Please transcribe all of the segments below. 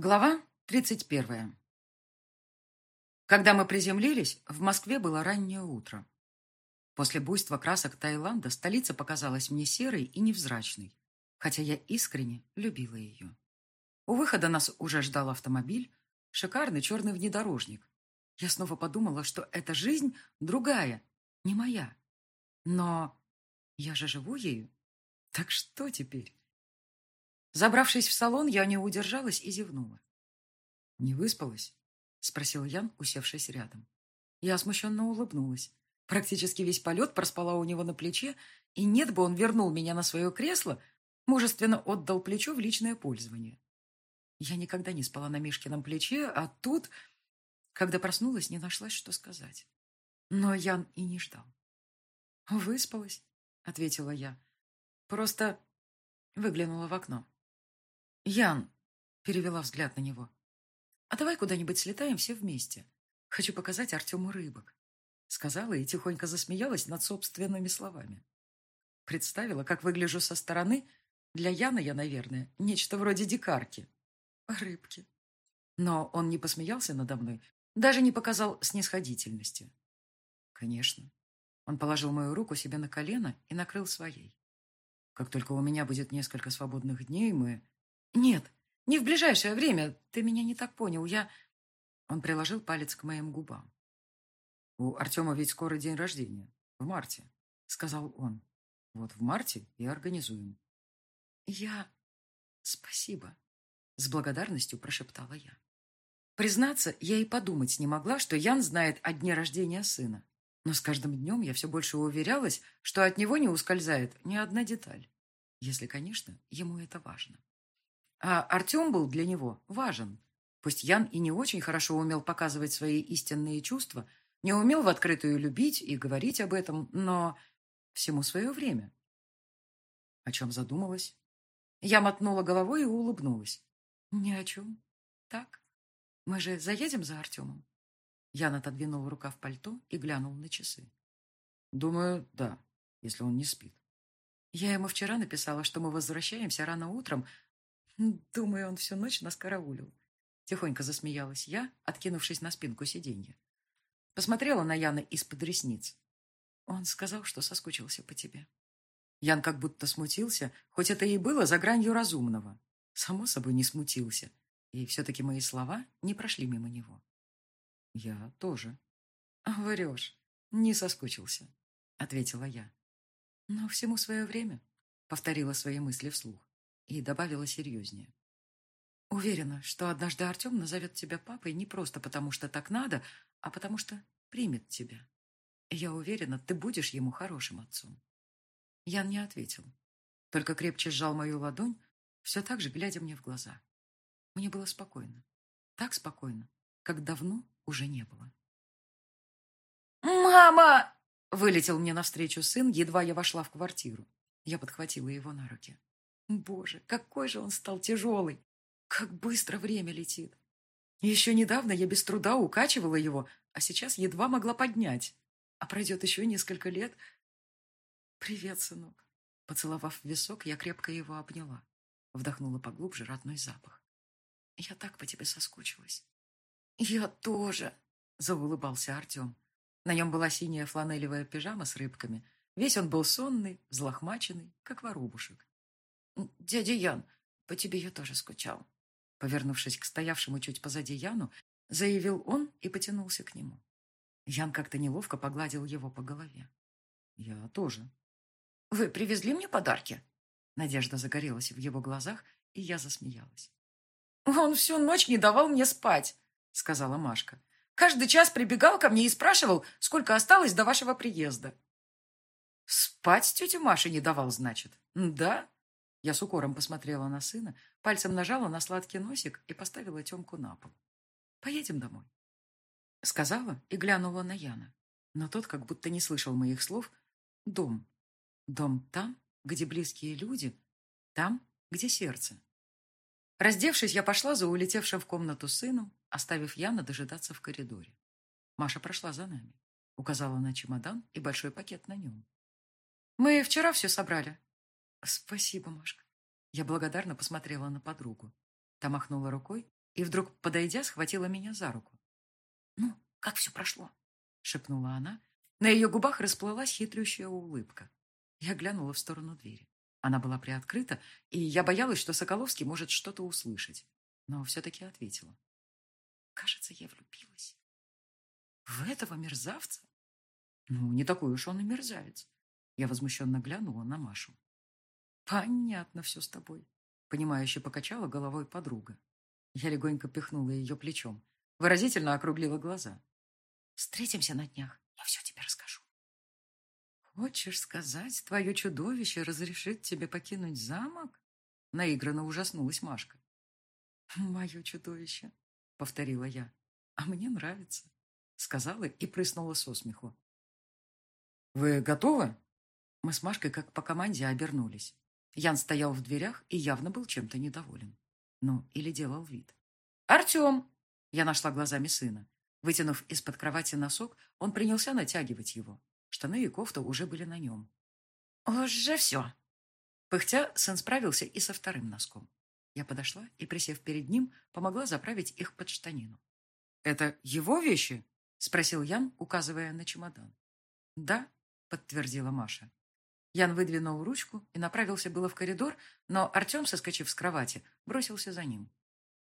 Глава 31. Когда мы приземлились, в Москве было раннее утро. После буйства красок Таиланда столица показалась мне серой и невзрачной, хотя я искренне любила ее. У выхода нас уже ждал автомобиль, шикарный черный внедорожник. Я снова подумала, что эта жизнь другая, не моя. Но я же живу ею. Так что теперь? Забравшись в салон, я не удержалась и зевнула. «Не выспалась?» — спросил Ян, усевшись рядом. Я смущенно улыбнулась. Практически весь полет проспала у него на плече, и нет бы он вернул меня на свое кресло, мужественно отдал плечо в личное пользование. Я никогда не спала на Мишкином плече, а тут, когда проснулась, не нашлась, что сказать. Но Ян и не ждал. «Выспалась», — ответила я. «Просто выглянула в окно. «Ян», — перевела взгляд на него, — «а давай куда-нибудь слетаем все вместе. Хочу показать Артему рыбок», — сказала и тихонько засмеялась над собственными словами. Представила, как выгляжу со стороны. Для Яна я, наверное, нечто вроде дикарки. Рыбки. Но он не посмеялся надо мной, даже не показал снисходительности. Конечно. Он положил мою руку себе на колено и накрыл своей. Как только у меня будет несколько свободных дней, мы «Нет, не в ближайшее время. Ты меня не так понял. Я...» Он приложил палец к моим губам. «У Артема ведь скоро день рождения. В марте», — сказал он. «Вот в марте и организуем». «Я... Спасибо», — с благодарностью прошептала я. Признаться, я и подумать не могла, что Ян знает о дне рождения сына. Но с каждым днем я все больше уверялась, что от него не ускользает ни одна деталь. Если, конечно, ему это важно. А Артем был для него важен. Пусть Ян и не очень хорошо умел показывать свои истинные чувства, не умел в открытую любить и говорить об этом, но всему свое время. О чем задумалась? Я мотнула головой и улыбнулась. Ни о чем. Так. Мы же заедем за Артемом? Ян отодвинул рукав пальто и глянул на часы. Думаю, да, если он не спит. Я ему вчера написала, что мы возвращаемся рано утром, Думаю, он всю ночь нас караулил. Тихонько засмеялась я, откинувшись на спинку сиденья. Посмотрела на Яна из-под ресниц. Он сказал, что соскучился по тебе. Ян как будто смутился, хоть это и было за гранью разумного. Само собой не смутился. И все-таки мои слова не прошли мимо него. Я тоже. Врешь. Не соскучился, ответила я. Но всему свое время, повторила свои мысли вслух и добавила серьезнее. Уверена, что однажды Артем назовет тебя папой не просто потому, что так надо, а потому что примет тебя. я уверена, ты будешь ему хорошим отцом. Ян не ответил, только крепче сжал мою ладонь, все так же глядя мне в глаза. Мне было спокойно, так спокойно, как давно уже не было. «Мама!» — вылетел мне навстречу сын, едва я вошла в квартиру. Я подхватила его на руки. Боже, какой же он стал тяжелый! Как быстро время летит! Еще недавно я без труда укачивала его, а сейчас едва могла поднять. А пройдет еще несколько лет. «Привет, сынок!» Поцеловав висок, я крепко его обняла. Вдохнула поглубже родной запах. «Я так по тебе соскучилась». «Я тоже!» — заулыбался Артем. На нем была синяя фланелевая пижама с рыбками. Весь он был сонный, взлохмаченный, как воробушек. «Дядя Ян, по тебе я тоже скучал». Повернувшись к стоявшему чуть позади Яну, заявил он и потянулся к нему. Ян как-то неловко погладил его по голове. «Я тоже». «Вы привезли мне подарки?» Надежда загорелась в его глазах, и я засмеялась. «Он всю ночь не давал мне спать», — сказала Машка. «Каждый час прибегал ко мне и спрашивал, сколько осталось до вашего приезда». «Спать тетя Маша не давал, значит?» «Да?» Я с укором посмотрела на сына, пальцем нажала на сладкий носик и поставила Темку на пол. «Поедем домой», — сказала и глянула на Яна. Но тот как будто не слышал моих слов. «Дом. Дом там, где близкие люди, там, где сердце». Раздевшись, я пошла за улетевшим в комнату сыном, оставив Яна дожидаться в коридоре. Маша прошла за нами, указала на чемодан и большой пакет на нем. «Мы вчера все собрали», «Спасибо, Машка». Я благодарно посмотрела на подругу. Та махнула рукой и вдруг, подойдя, схватила меня за руку. «Ну, как все прошло?» — шепнула она. На ее губах расплылась хитрющая улыбка. Я глянула в сторону двери. Она была приоткрыта, и я боялась, что Соколовский может что-то услышать. Но все-таки ответила. Кажется, я влюбилась. В этого мерзавца? Ну, не такой уж он и мерзавец. Я возмущенно глянула на Машу. Понятно все с тобой. Понимающе покачала головой подруга. Я легонько пихнула ее плечом. Выразительно округлила глаза. Встретимся на днях. Я все тебе расскажу. Хочешь сказать, твое чудовище разрешит тебе покинуть замок? Наигранно ужаснулась Машка. Мое чудовище, повторила я. А мне нравится, сказала и прыснула со смеху. Вы готовы? Мы с Машкой как по команде обернулись. Ян стоял в дверях и явно был чем-то недоволен. Ну, или делал вид. «Артем!» Я нашла глазами сына. Вытянув из-под кровати носок, он принялся натягивать его. Штаны и кофта уже были на нем. «Уже все!» Пыхтя, сын справился и со вторым носком. Я подошла и, присев перед ним, помогла заправить их под штанину. «Это его вещи?» — спросил Ян, указывая на чемодан. «Да», — подтвердила Маша. Ян выдвинул ручку и направился было в коридор, но Артем, соскочив с кровати, бросился за ним.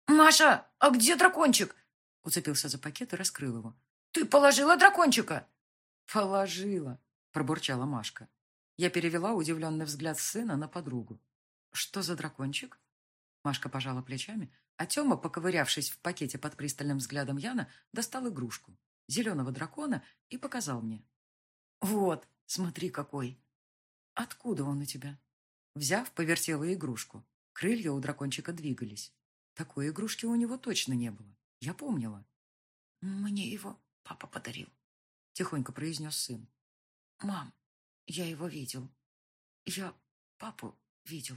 «Маша, а где дракончик?» Уцепился за пакет и раскрыл его. «Ты положила дракончика?» «Положила», — пробурчала Машка. Я перевела удивленный взгляд сына на подругу. «Что за дракончик?» Машка пожала плечами, а Тёма, поковырявшись в пакете под пристальным взглядом Яна, достал игрушку, зеленого дракона, и показал мне. «Вот, смотри какой!» «Откуда он у тебя?» Взяв, повертела игрушку. Крылья у дракончика двигались. Такой игрушки у него точно не было. Я помнила. «Мне его папа подарил», — тихонько произнес сын. «Мам, я его видел. Я папу видел».